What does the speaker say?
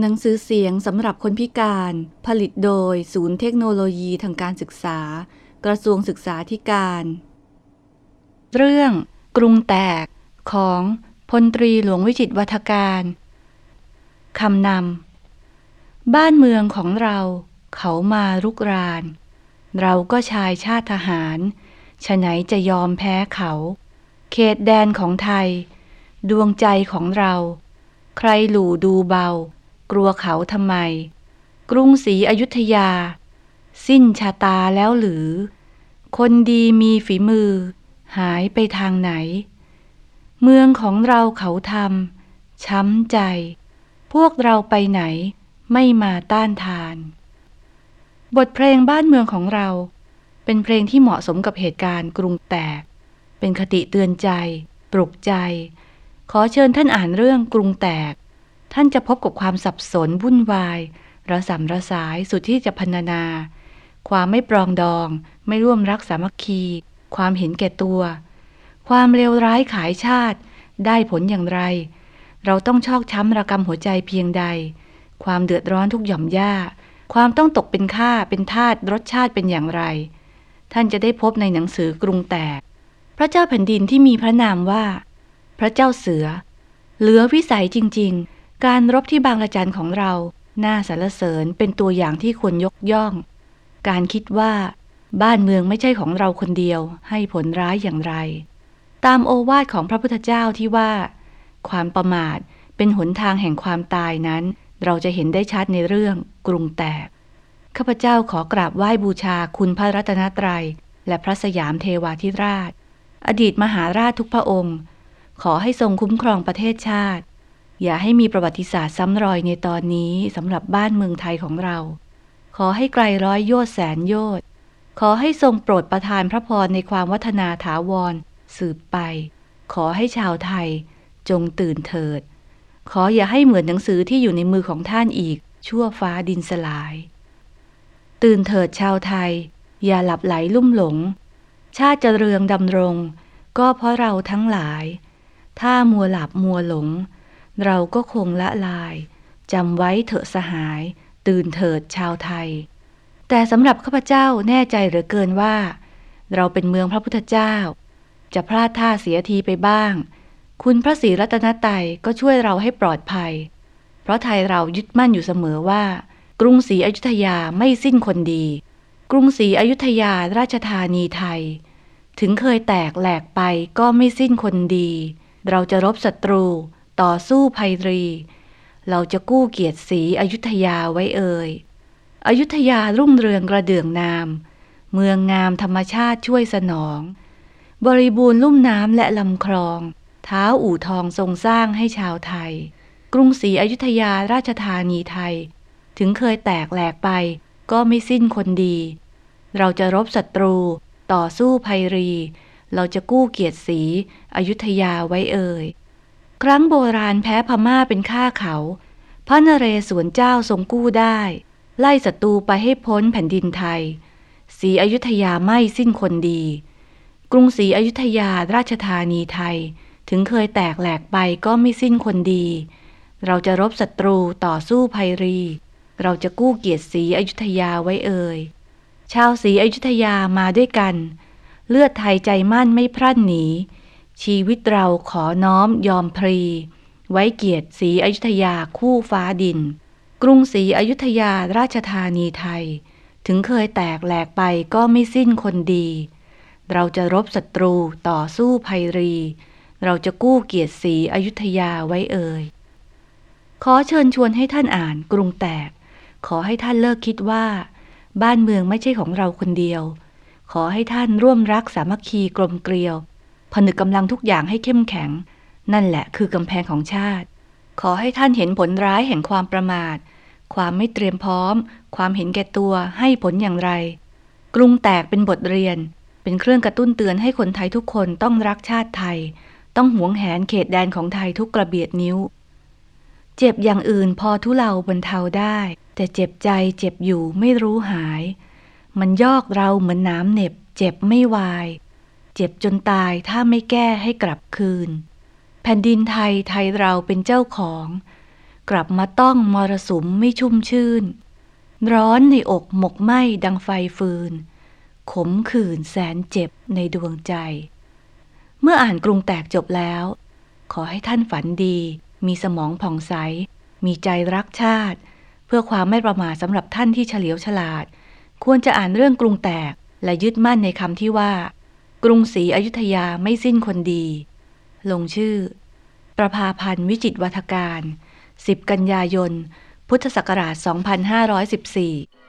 หนังสือเสียงสำหรับคนพิการ ผลิตโดยศูนย์เทคโนโลยีทางการศึกษา กระทรวงศึกษาธิการ เรื่อง กรุงแตกของพลตรีหลวงวิจิตรวัฒการคำนำบ้านเมืองของเราเขามารุกราน เราก็ชายชาติทหารฉะไหนจะยอมแพ้เขา เขตแดนของไทย ดวงใจของเรา ใครหลู่ดูเบา กลัวเขาทำไม กรุงศรีอยุธยา สิ้นชาตาแล้วหรือ คนดีมีฝีมือ หายไปทางไหน เมืองของเราเขาทำช้ำใจ พวกเราไปไหนไม่มาต้านทาน บทเพลงบ้านเมืองของเรา เป็นเพลงที่เหมาะสมกับเหตุการณ์กรุงแตก เป็นคติเตือนใจ ปลุกใจ ขอเชิญท่านอ่านเรื่องกรุงแตก ท่านจะพบกับความสับสนวุ่นวาย ระสำระสายสุดที่จะพรรณนา ความไม่ปรองดอง ไม่ร่วมรักสามัคคี ความเห็นแก่ตัว ความเลวร้ายขายชาติ ได้ผลอย่างไร เราต้องชอกช้ำระกำหัวใจเพียงใด ความเดือดร้อนทุกหย่อมย่า ความต้องตกเป็นข้าเป็นทาสรสชาติเป็นอย่างไร ท่านจะได้พบในหนังสือกรุงแตก พระเจ้าแผ่นดินที่มีพระนามว่า พระเจ้าเสือ เหลือวิสัยจริง ๆ การรบที่บางระจันของเรา น่าสรรเสริญเป็นตัวอย่างที่ควรยกย่อง การคิดว่า บ้านเมืองไม่ใช่ของเราคนเดียว ให้ผลร้ายอย่างไร ตามโอวาทของพระพุทธเจ้าที่ว่า ความประมาทเป็นหนทางแห่งความตายนั้น เราจะเห็นได้ชัดในเรื่องกรุงแตก ข้าพเจ้าขอกราบไหว้บูชาคุณพระรัตนตรัย และพระสยามเทวาธิราช อดีตมหาราชทุกพระองค์ ขอให้ทรงคุ้มครองประเทศชาติ อย่าให้มีประวัติศาสตร์ซ้ำรอยในตอนนี้สำหรับบ้านเมืองไทยของเรา ขอให้ไกลร้อยโยชแสนโยชขอให้ทรงโปรดประทานพระพรในความวัฒนาถาวร สืบไป ขอให้ชาวไทย จงตื่นเถิด ขออย่าให้เหมือนหนังสือที่อยู่ในมือของท่านอีก ชั่วฟ้าดินสลาย ตื่นเถิดชาวไทย อย่าหลับไหลลุ่มหลง ชาติจะเรืองดำรง ก็เพราะเราทั้งหลาย ถ้ามัวหลับมัวหลง เราก็คงละลายจำไว้เถอะสหาย ตื่นเถิดชาวไทย แต่สำหรับข้าพเจ้าแน่ใจเหลือเกินว่า เราเป็นเมืองพระพุทธเจ้า จะพลาดท่าเสียทีไปบ้าง คุณพระศรีรัตนตรัยก็ช่วยเราให้ปลอดภัย เพราะไทยเรายึดมั่นอยู่เสมอว่า กรุงศรีอยุธยาไม่สิ้นคนดี กรุงศรีอยุธยาราชธานีไทย ถึงเคยแตกแหลกไปก็ไม่สิ้นคนดี เราจะรบศัตรู ต่อสู้ภัยรี เราจะกู้เกียรติศรีอยุธยาไว้เอ่ยอยุธยารุ่งเรืองกระเดื่องนาม เมืองงามธรรมชาติช่วยสนอง บริบูรณ์ลุ่มน้ำและลำคลองเท้าอู่ทองทรงสร้างให้ชาวไทย กรุงศรีอยุธยาราชธานีไทย ถึงเคยแตกแหลกไป ก็ไม่สิ้นคนดี เราจะรบศัตรู ต่อสู้ภัยรี เราจะกู้เกียรติศรีอยุธยาไว้เอ่ย ครั้งโบราณแพ้พม่าเป็นข้าเขา พระนเรศวรเจ้าทรงกู้ได้ ไล่ศัตรูไปให้พ้นแผ่นดินไทยศรีอยุธยาไม่สิ้นคนดี กรุงศรีอยุธยาราชธานีไทย ถึงเคยแตกแหลกไปก็ไม่สิ้นคนดี เราจะรบศัตรูต่อสู้ภัยรี เราจะกู้เกียรติศรีอยุธยาไว้เอ่ยชาวศรีอยุธยามาด้วยกัน เลือดไทยใจมั่นไม่พลัดหนี ชีวิตเราขอน้อมยอมพรี ไว้เกียรติศรีอยุธยาคู่ฟ้าดิน กรุงศรีอยุธยาราชธานีไทย ถึงเคยแตกแหลกไปก็ไม่สิ้นคนดี เราจะรบศัตรูต่อสู้ภัยรี เราจะกู้เกียรติศรีอยุธยาไว้เอ่ยขอเชิญชวนให้ท่านอ่านกรุงแตก ขอให้ท่านเลิกคิดว่า บ้านเมืองไม่ใช่ของเราคนเดียว ขอให้ท่านร่วมรักสามัคคีกลมเกลียว ผนึกกำลังทุกอย่างให้เข้มแข็ง นั่นแหละคือกำแพงของชาติ ขอให้ท่านเห็นผลร้ายแห่งความประมาท ความไม่เตรียมพร้อม ความเห็นแก่ตัวให้ผลอย่างไร กรุงแตกเป็นบทเรียน เป็นเครื่องกระตุ้นเตือนให้คนไทยทุกคนต้องรักชาติไทย ต้องหวงแหนเขตแดนของไทยทุกกระเบียดนิ้ว เจ็บอย่างอื่นพอทุเลาบรรเทาได้ แต่เจ็บใจเจ็บอยู่ไม่รู้หาย มันยอกเราเหมือนน้ำเหน็บ เจ็บไม่วาย เจ็บจนตายถ้าไม่แก้ให้กลับคืน แผ่นดินไทยไทยเราเป็นเจ้าของ กลับมาต้องมรสุมไม่ชุ่มชื่น ร้อนในอกหมกไหม้ดังไฟฟืน ขมขื่นแสนเจ็บในดวงใจ เมื่ออ่านกรุงแตกจบแล้ว ขอให้ท่านฝันดี มีสมองผ่องใส มีใจรักชาติ เพื่อความไม่ประมาทสำหรับท่านที่เฉลียวฉลาด ควรจะอ่านเรื่องกรุงแตกและยึดมั่นในคำที่ว่า กรุงศรีอยุธยาไม่สิ้นคนดี ลงชื่อ ประภาพันธ์วิจิตวัฒการ 10 กันยายน พุทธศักราช 2514